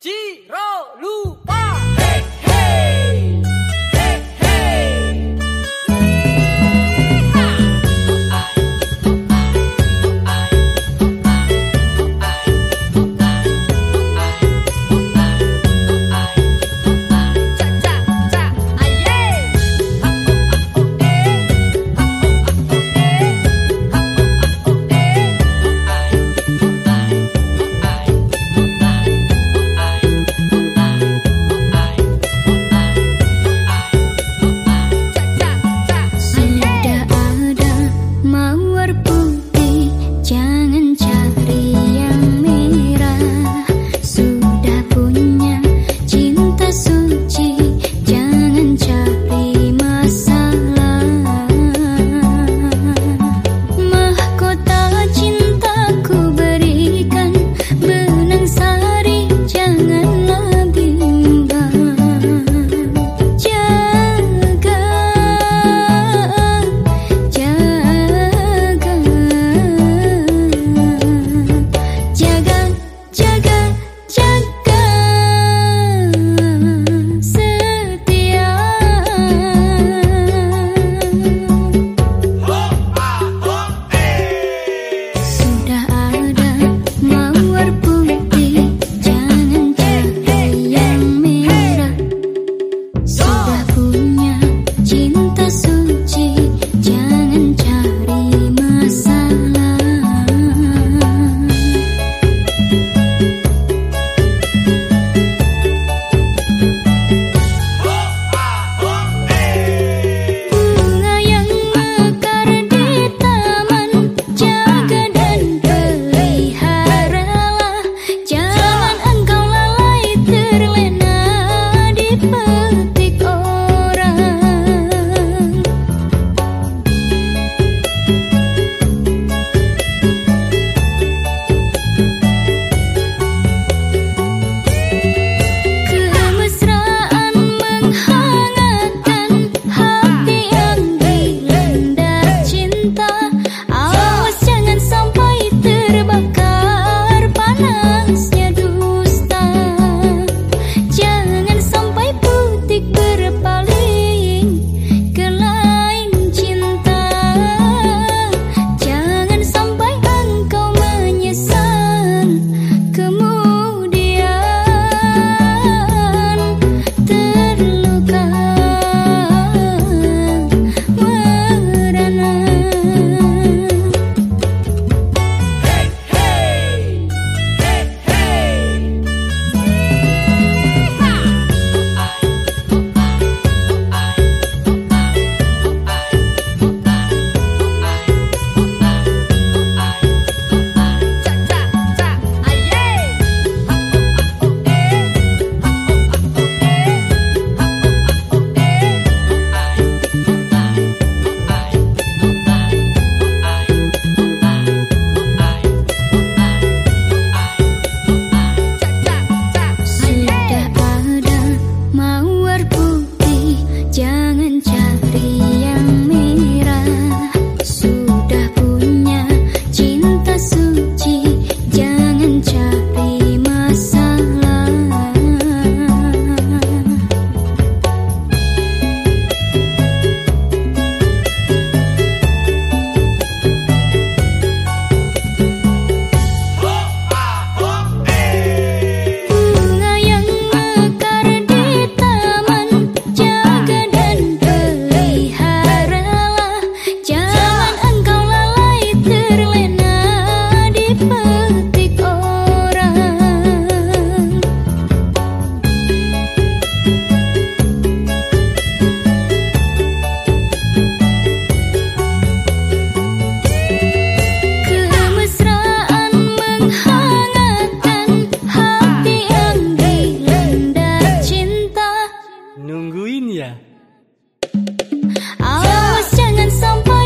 Tiro! But ya? Awas jangan sampai